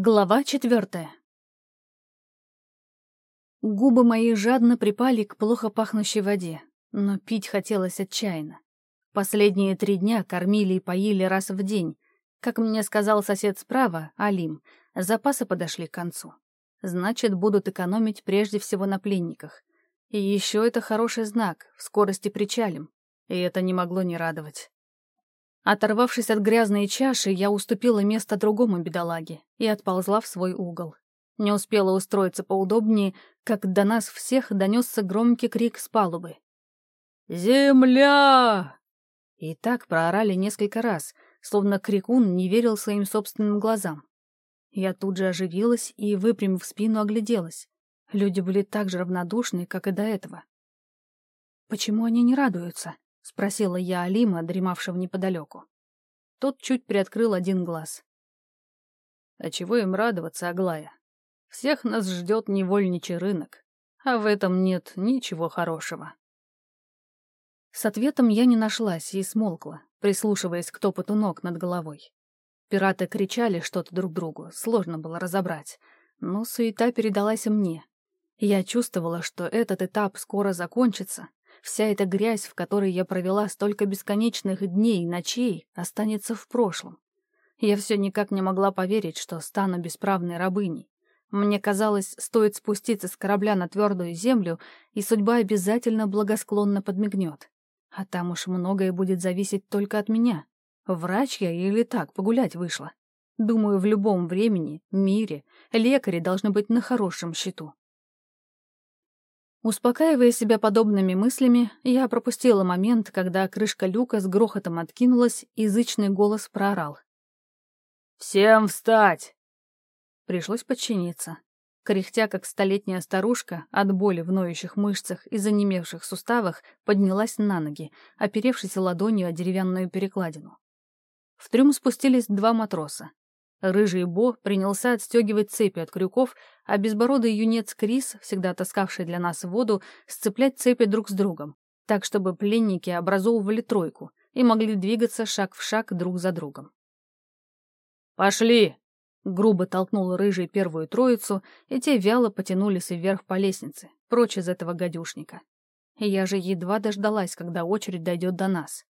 Глава четвертая. Губы мои жадно припали к плохо пахнущей воде, но пить хотелось отчаянно. Последние три дня кормили и поили раз в день. Как мне сказал сосед справа, Алим, запасы подошли к концу. Значит, будут экономить прежде всего на пленниках. И еще это хороший знак, в скорости причалим. И это не могло не радовать. Оторвавшись от грязной чаши, я уступила место другому бедолаге и отползла в свой угол. Не успела устроиться поудобнее, как до нас всех донесся громкий крик с палубы. «Земля!» И так проорали несколько раз, словно крикун не верил своим собственным глазам. Я тут же оживилась и, выпрямив спину, огляделась. Люди были так же равнодушны, как и до этого. Почему они не радуются? — спросила я Алима, дремавшего неподалеку. Тот чуть приоткрыл один глаз. «А чего им радоваться, Аглая? Всех нас ждет невольничий рынок, а в этом нет ничего хорошего». С ответом я не нашлась и смолкла, прислушиваясь к топоту ног над головой. Пираты кричали что-то друг другу, сложно было разобрать, но суета передалась мне. Я чувствовала, что этот этап скоро закончится, Вся эта грязь, в которой я провела столько бесконечных дней и ночей, останется в прошлом. Я все никак не могла поверить, что стану бесправной рабыней. Мне казалось, стоит спуститься с корабля на твердую землю, и судьба обязательно благосклонно подмигнет. А там уж многое будет зависеть только от меня. Врач я или так, погулять вышла. Думаю, в любом времени, мире, лекари должны быть на хорошем счету. Успокаивая себя подобными мыслями, я пропустила момент, когда крышка люка с грохотом откинулась, и язычный голос проорал. «Всем встать!» Пришлось подчиниться. Кряхтя, как столетняя старушка, от боли в ноющих мышцах и занемевших суставах, поднялась на ноги, оперевшись ладонью о деревянную перекладину. В трюм спустились два матроса. Рыжий Бо принялся отстегивать цепи от крюков, а безбородый юнец Крис, всегда таскавший для нас воду, сцеплять цепи друг с другом, так чтобы пленники образовывали тройку и могли двигаться шаг в шаг друг за другом. «Пошли!» — грубо толкнул Рыжий первую троицу, и те вяло потянулись вверх по лестнице, прочь из этого гадюшника. Я же едва дождалась, когда очередь дойдет до нас.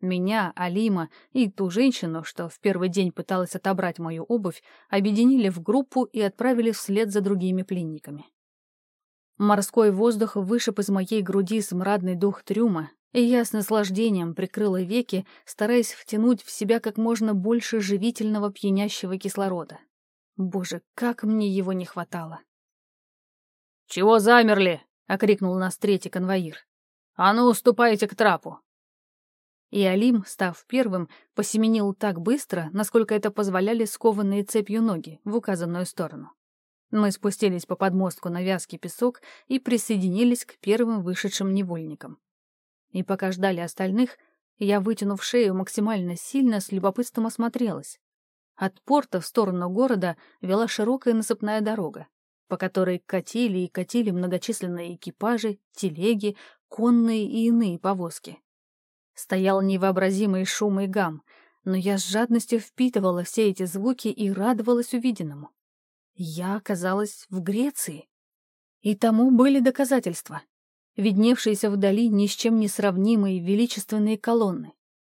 Меня, Алима и ту женщину, что в первый день пыталась отобрать мою обувь, объединили в группу и отправили вслед за другими пленниками. Морской воздух вышиб из моей груди смрадный дух трюма, и я с наслаждением прикрыла веки, стараясь втянуть в себя как можно больше живительного пьянящего кислорода. Боже, как мне его не хватало! «Чего замерли?» — окрикнул нас третий конвоир. «А ну, уступайте к трапу!» И Алим, став первым, посеменил так быстро, насколько это позволяли скованные цепью ноги в указанную сторону. Мы спустились по подмостку на вязкий песок и присоединились к первым вышедшим невольникам. И пока ждали остальных, я, вытянув шею максимально сильно, с любопытством осмотрелась. От порта в сторону города вела широкая насыпная дорога, по которой катили и катили многочисленные экипажи, телеги, конные и иные повозки. Стоял невообразимый шум и гам, но я с жадностью впитывала все эти звуки и радовалась увиденному. Я оказалась в Греции. И тому были доказательства. Видневшиеся вдали ни с чем не сравнимые величественные колонны.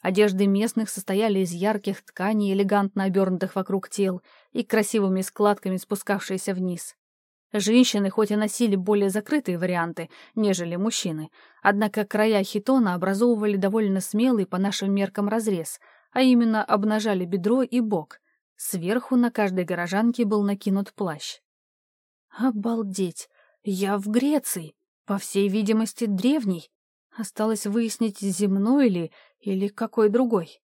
Одежды местных состояли из ярких тканей, элегантно обернутых вокруг тел и красивыми складками спускавшиеся вниз. Женщины хоть и носили более закрытые варианты, нежели мужчины, однако края хитона образовывали довольно смелый по нашим меркам разрез, а именно обнажали бедро и бок. Сверху на каждой горожанке был накинут плащ. Обалдеть! Я в Греции! По всей видимости, древний. Осталось выяснить, земной ли или какой другой.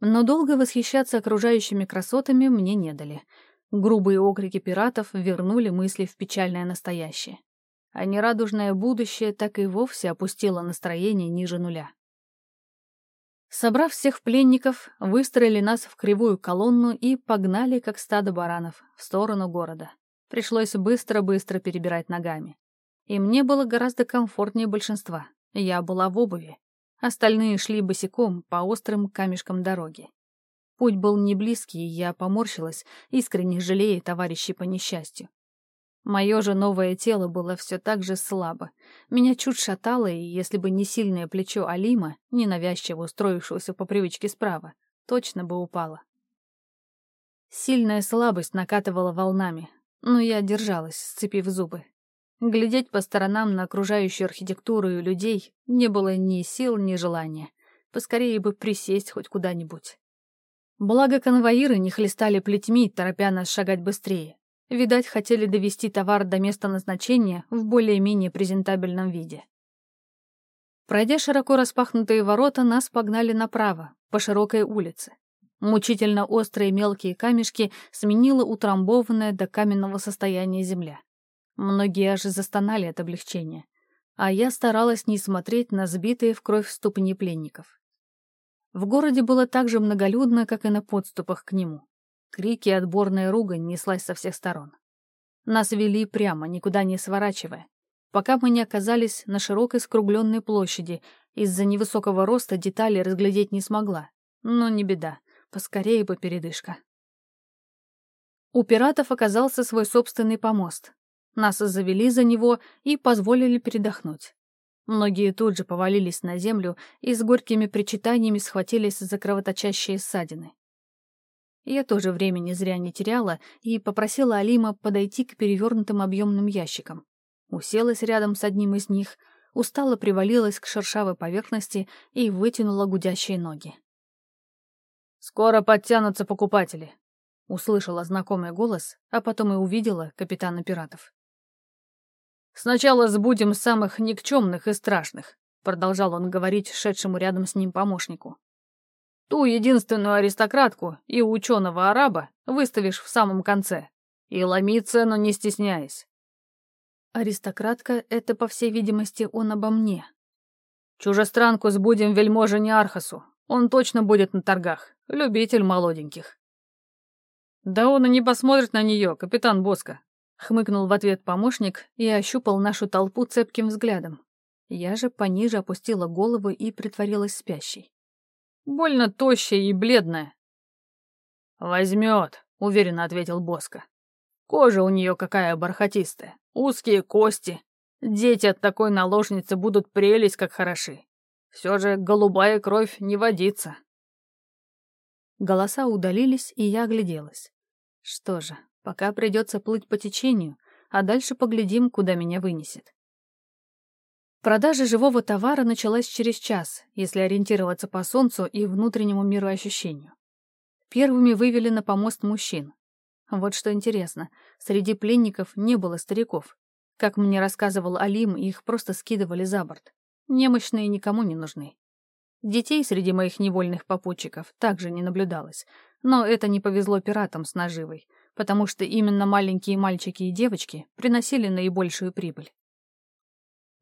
Но долго восхищаться окружающими красотами мне не дали — Грубые окрики пиратов вернули мысли в печальное настоящее. А нерадужное будущее так и вовсе опустило настроение ниже нуля. Собрав всех пленников, выстроили нас в кривую колонну и погнали, как стадо баранов, в сторону города. Пришлось быстро-быстро перебирать ногами. И мне было гораздо комфортнее большинства. Я была в обуви. Остальные шли босиком по острым камешкам дороги. Путь был не близкий, и я поморщилась, искренне жалея товарищей по несчастью. Мое же новое тело было все так же слабо. Меня чуть шатало, и если бы не сильное плечо Алима, ненавязчиво устроившегося по привычке справа, точно бы упала. Сильная слабость накатывала волнами, но я держалась, сцепив зубы. Глядеть по сторонам на окружающую архитектуру и людей не было ни сил, ни желания. Поскорее бы присесть хоть куда-нибудь. Благо конвоиры не хлестали плетьми, торопя нас шагать быстрее. Видать, хотели довести товар до места назначения в более-менее презентабельном виде. Пройдя широко распахнутые ворота, нас погнали направо, по широкой улице. Мучительно острые мелкие камешки сменила утрамбованная до каменного состояния земля. Многие аж застонали от облегчения. А я старалась не смотреть на сбитые в кровь ступни пленников. В городе было так же многолюдно, как и на подступах к нему. Крики и отборная ругань неслась со всех сторон. Нас вели прямо, никуда не сворачивая, пока мы не оказались на широкой скругленной площади. Из-за невысокого роста детали разглядеть не смогла. Но не беда, поскорее бы передышка. У пиратов оказался свой собственный помост. Нас завели за него и позволили передохнуть. Многие тут же повалились на землю и с горькими причитаниями схватились за кровоточащие ссадины. Я тоже времени зря не теряла и попросила Алима подойти к перевернутым объемным ящикам. Уселась рядом с одним из них, устало привалилась к шершавой поверхности и вытянула гудящие ноги. «Скоро подтянутся покупатели», — услышала знакомый голос, а потом и увидела капитана пиратов. «Сначала сбудем самых никчемных и страшных», — продолжал он говорить шедшему рядом с ним помощнику. «Ту единственную аристократку и ученого-араба выставишь в самом конце. И ломи цену, не стесняясь». Аристократка — это, по всей видимости, он обо мне. Чужестранку сбудем вельможе Неархасу. Он точно будет на торгах. Любитель молоденьких. Да он и не посмотрит на нее, капитан Боска. Хмыкнул в ответ помощник и ощупал нашу толпу цепким взглядом. Я же пониже опустила голову и притворилась спящей. Больно тощая и бледная. «Возьмет», — уверенно ответил Боско. «Кожа у нее какая бархатистая, узкие кости. Дети от такой наложницы будут прелесть как хороши. Все же голубая кровь не водится». Голоса удалились, и я огляделась. Что же, Пока придется плыть по течению, а дальше поглядим, куда меня вынесет. Продажа живого товара началась через час, если ориентироваться по солнцу и внутреннему мироощущению. Первыми вывели на помост мужчин. Вот что интересно, среди пленников не было стариков. Как мне рассказывал Алим, их просто скидывали за борт. Немощные никому не нужны. Детей среди моих невольных попутчиков также не наблюдалось, но это не повезло пиратам с наживой потому что именно маленькие мальчики и девочки приносили наибольшую прибыль.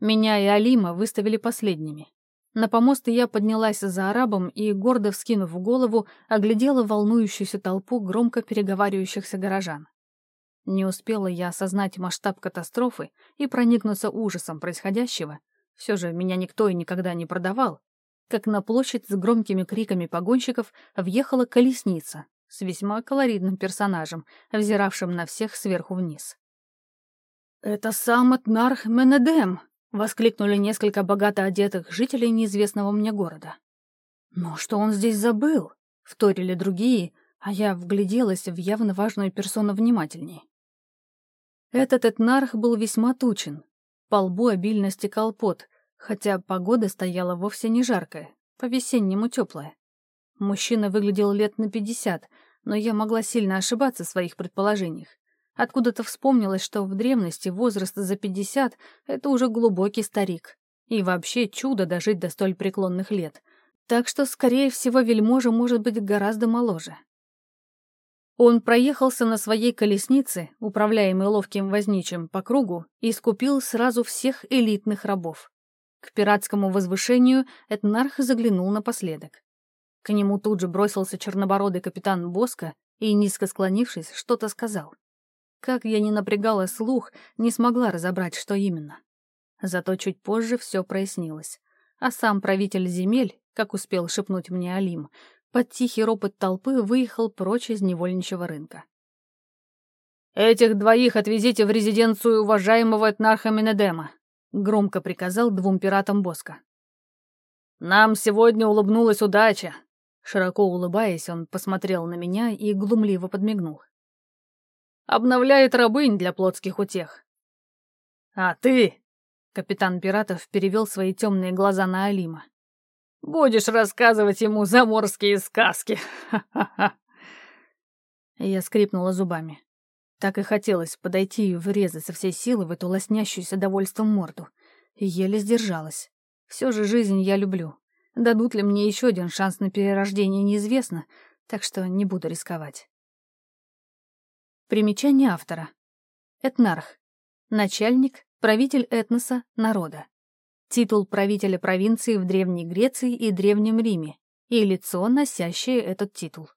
Меня и Алима выставили последними. На помост я поднялась за арабом и, гордо вскинув голову, оглядела волнующуюся толпу громко переговаривающихся горожан. Не успела я осознать масштаб катастрофы и проникнуться ужасом происходящего, все же меня никто и никогда не продавал, как на площадь с громкими криками погонщиков въехала колесница, с весьма колоритным персонажем, взиравшим на всех сверху вниз. «Это сам Этнарх Менедем!» — воскликнули несколько богато одетых жителей неизвестного мне города. «Но что он здесь забыл?» — вторили другие, а я вгляделась в явно важную персону внимательнее. Этот Этнарх был весьма тучен. По лбу обильно стекал пот, хотя погода стояла вовсе не жаркая, по-весеннему теплая. Мужчина выглядел лет на пятьдесят, но я могла сильно ошибаться в своих предположениях. Откуда-то вспомнилось, что в древности возраст за пятьдесят — это уже глубокий старик. И вообще чудо дожить до столь преклонных лет. Так что, скорее всего, вельможа может быть гораздо моложе. Он проехался на своей колеснице, управляемой ловким возничим, по кругу, и скупил сразу всех элитных рабов. К пиратскому возвышению Этнарх заглянул напоследок. К нему тут же бросился чернобородый капитан Боска и, низко склонившись, что-то сказал. Как я не напрягала слух, не смогла разобрать, что именно. Зато чуть позже все прояснилось. А сам правитель земель, как успел шепнуть мне Алим, под тихий ропот толпы выехал прочь из невольничьего рынка. «Этих двоих отвезите в резиденцию уважаемого этнарха Менедема», — громко приказал двум пиратам Боска. «Нам сегодня улыбнулась удача», — широко улыбаясь, он посмотрел на меня и глумливо подмигнул. «Обновляет рабынь для плотских утех». «А ты», — капитан пиратов перевел свои темные глаза на Алима, «будешь рассказывать ему заморские сказки, ха-ха-ха». Я скрипнула зубами. Так и хотелось подойти и врезать со всей силы в эту лоснящуюся довольством морду. еле сдержалась. Все же жизнь я люблю. Дадут ли мне еще один шанс на перерождение, неизвестно, так что не буду рисковать. Примечание автора. Этнарх. Начальник, правитель этноса, народа. Титул правителя провинции в Древней Греции и Древнем Риме и лицо, носящее этот титул.